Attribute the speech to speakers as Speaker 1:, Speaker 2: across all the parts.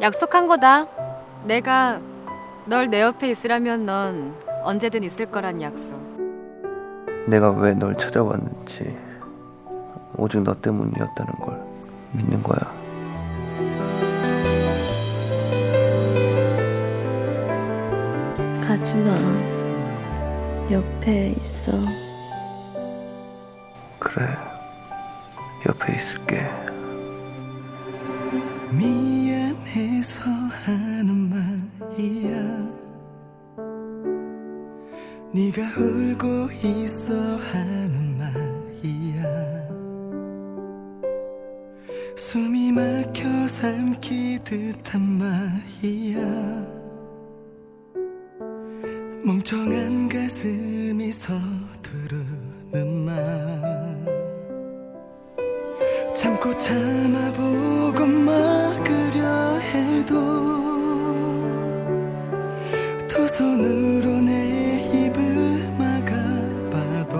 Speaker 1: 약속한 거다. 내가 널 내 옆에 있으라면 넌 언제든 있을 거란 약속.
Speaker 2: 내가 왜 널 찾아왔는지 오직 너 때문이었다는 걸 믿는 거야.
Speaker 3: 가지마. 옆에 있어.
Speaker 2: 그래, 옆에 있을게.
Speaker 4: 미 안해서 하는 말이야? 네가 울고 있어 하는 말이야? 숨이 막혀 삼키듯 한 말이야? 멍청한 가슴이 서두르는 말. 참고 참아보 해도 두 손으로 내 입을 막아봐도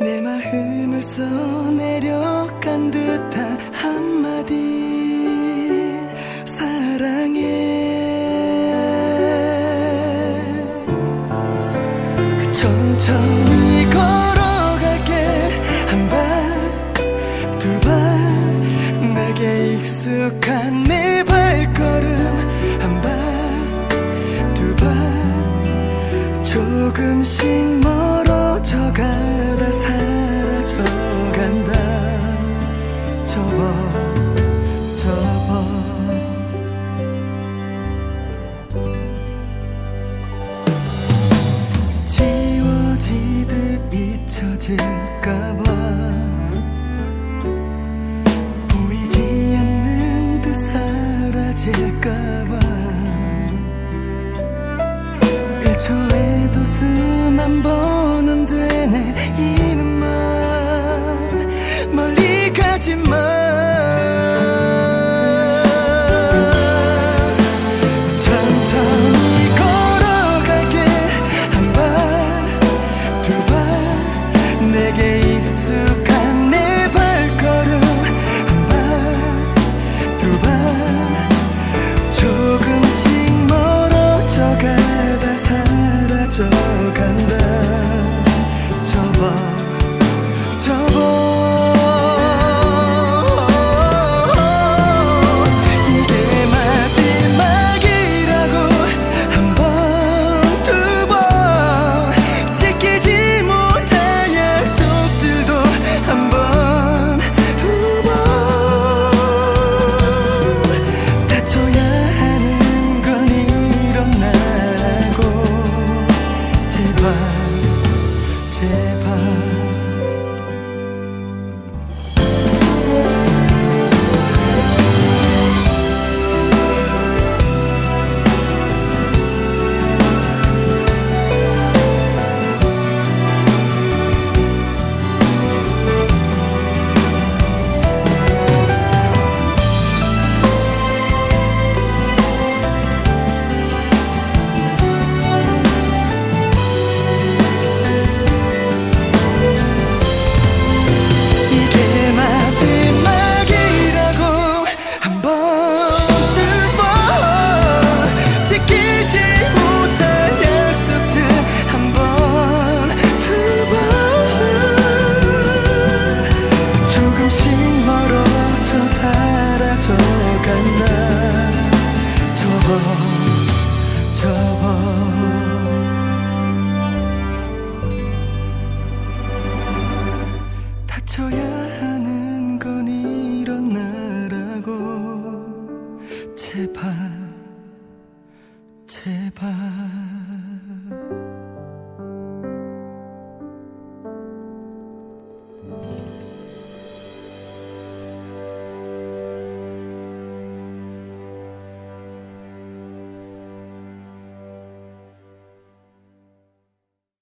Speaker 4: 내 마음을 써내려간 듯한 한마디 사랑해. 천천히 걸어 조금씩 멀어져 가다 사라져 간다. 접어 접어. 지워지듯 잊혀질까봐 보이지 않는 듯 사라질까봐 수만 번 접